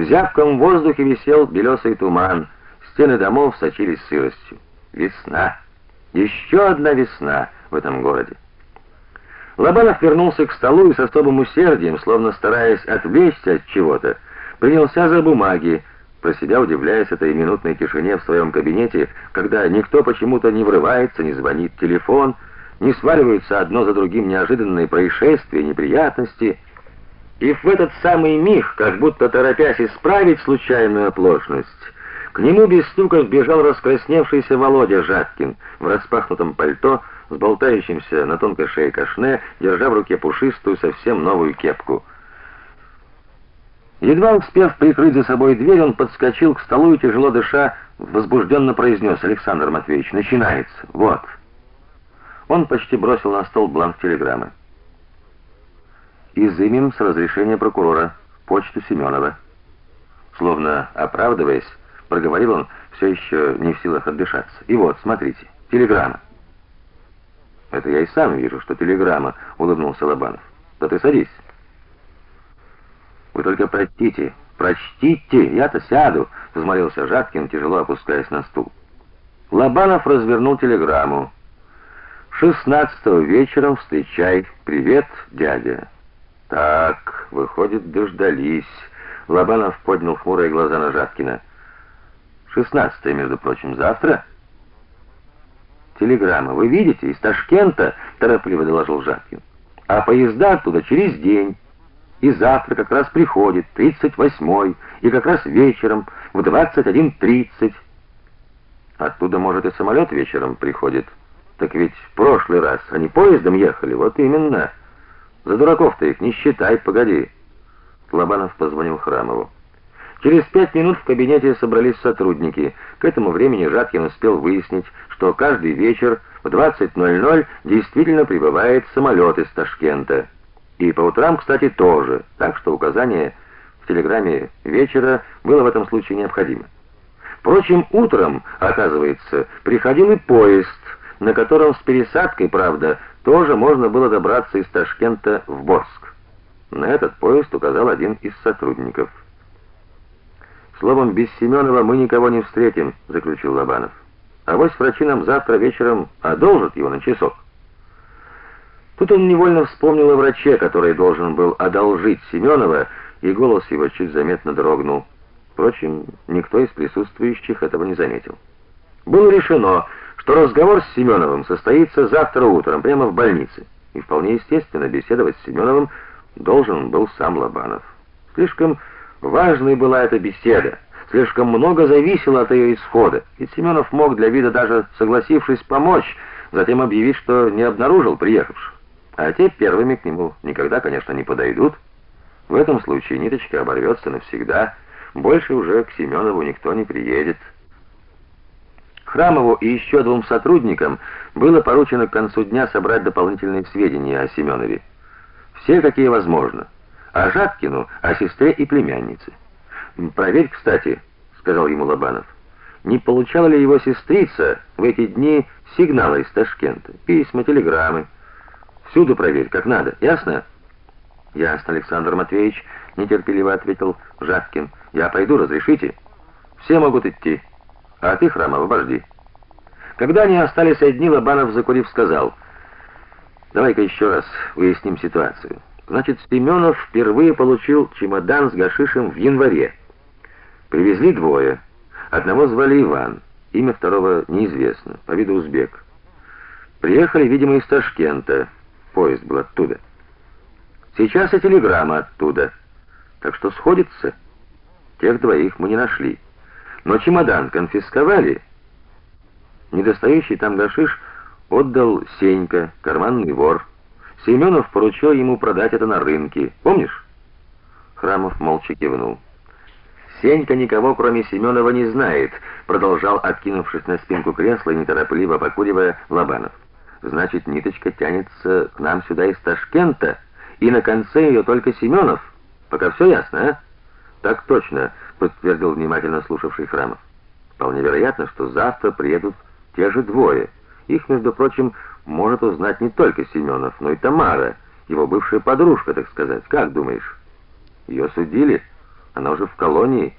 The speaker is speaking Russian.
В зябком воздухе висел белесый туман, стены домов сочились сыростью. Весна. Еще одна весна в этом городе. Лобанов вернулся к столу и с особым усердием, словно стараясь отвлечься от чего-то, принялся за бумаги, про себя удивляясь этой минутной тишине в своем кабинете, когда никто почему-то не врывается, не звонит телефон, не сваливаются одно за другим неожиданные происшествия, неприятности. И в этот самый миг, как будто торопясь исправить случайную оплошность, к нему без стука вбежал раскрасневшийся Володя Жаткин в распахнутом пальто, с болтающимся на тонкой шее кашне, держа в руке пушистую, совсем новую кепку. Едва успев прикрыть за собой дверь, он подскочил к столу и тяжело дыша, возбужденно произнес: "Александр Матвеевич, начинается. Вот". Он почти бросил на стол бланк телеграммы. Изымем с разрешения прокурора почту Семенова. Словно оправдываясь, проговорил он, все еще не в силах отдышаться. И вот, смотрите, телеграмма. Это я и сам вижу, что телеграмма, улыбнулся Лобанов. Да ты садись. Вы только прочтите, прочтите, я-то сяду, взмолился Жаткин, тяжело опускаясь на стул. Лобанов развернул телеграмму. Шестнадцатого вечером встречай. Привет, дядя. Так, выходит, дождались. Лобанов поднял хмурые глаза на Жаткина. Шестнадцатое, между прочим, завтра. Телеграмма, вы видите, из Ташкента, торопливо доложил Жаткин. А поезда оттуда через день. И завтра как раз приходит, тридцать восьмой, и как раз вечером в двадцать один тридцать. Оттуда, может, и самолет вечером приходит. Так ведь в прошлый раз они поездом ехали, вот именно. За дураков-то их не считай, погоди. Лобанов позвонил Храмову. Через пять минут в кабинете собрались сотрудники. К этому времени Жаткин успел выяснить, что каждый вечер в 20:00 действительно прибывает самолет из Ташкента. И по утрам, кстати, тоже. Так что указание в телеграмме вечера было в этом случае необходимо. Впрочем, утром, оказывается, приходил и поезд на котором с пересадкой, правда, тоже можно было добраться из Ташкента в Борск. На этот поезд указал один из сотрудников. Словом, без Семенова мы никого не встретим, заключил Лобанов. А вот врачи нам завтра вечером одолжат его на часок. Тут он невольно вспомнил о враче, который должен был одолжить Семенова, и голос его чуть заметно дрогнул. Впрочем, никто из присутствующих этого не заметил. Было решено, что разговор с Семеновым состоится завтра утром прямо в больнице. И вполне естественно, беседовать с Семеновым должен был сам Лобанов. Слишком важной была эта беседа, слишком много зависело от ее исхода. И Семенов мог для вида даже согласившись помочь, затем объявить, что не обнаружил приехавших. А те первыми к нему никогда, конечно, не подойдут. В этом случае ниточка оборвется навсегда. Больше уже к Семенову никто не приедет. Храмову и еще двум сотрудникам было поручено к концу дня собрать дополнительные сведения о Семенове. Все, какие возможно. А Жаткину о сестре и племяннице. Проверь, кстати, сказал ему Лобанов. Не получала ли его сестрица в эти дни сигналы из Ташкента, письма, телеграммы? Всюду проверь, как надо. Ясно? Ясно, Александр Матвеевич, нетерпеливо ответил Жаткин. Я пойду, разрешите? Все могут идти. А ты, Храмов, обожди. Когда они остались одни, Лобанов, закурив, сказал: "Давай-ка еще раз выясним ситуацию. Значит, Семенов впервые получил чемодан с гашишем в январе. Привезли двое. Одного звали Иван, имя второго неизвестно, по виду узбек. Приехали, видимо, из Ташкента. Поезд был оттуда. Сейчас и телеграмма оттуда. Так что сходится. Тех двоих мы не нашли. Но чемодан конфисковали. Недостающий там гашиш отдал Сенька, карманный вор. Семенов поручил ему продать это на рынке. Помнишь? Храмов молча кивнул. Сенька никого, кроме Семенова, не знает, продолжал, откинувшись на спинку кресла и неторопливо покуривая Лобанов. Значит, ниточка тянется к нам сюда из Ташкента, и на конце ее только Семенов. Пока все ясно, а? Так точно, подтвердил внимательно слушавший Храмов. Вполне вероятно, что завтра приедут те же двое. Их, между прочим, может узнать не только Семенов, но и Тамара, его бывшая подружка, так сказать. Как думаешь? Ее судили? Она уже в колонии,